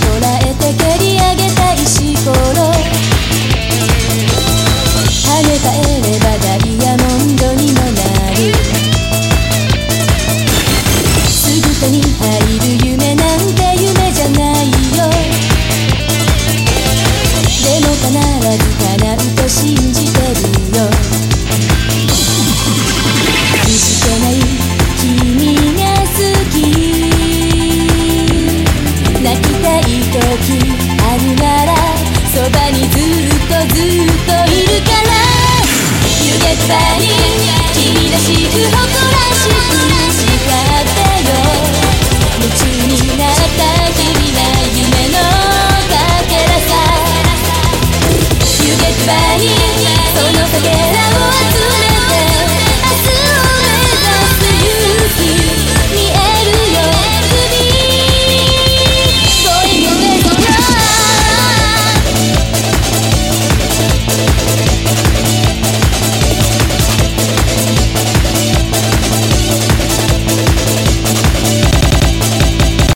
捉えてり上げた石跳ね返ればダイヤ君らしく誇らしく誓ったよ夢中になった君が夢のかけらさそのかけらを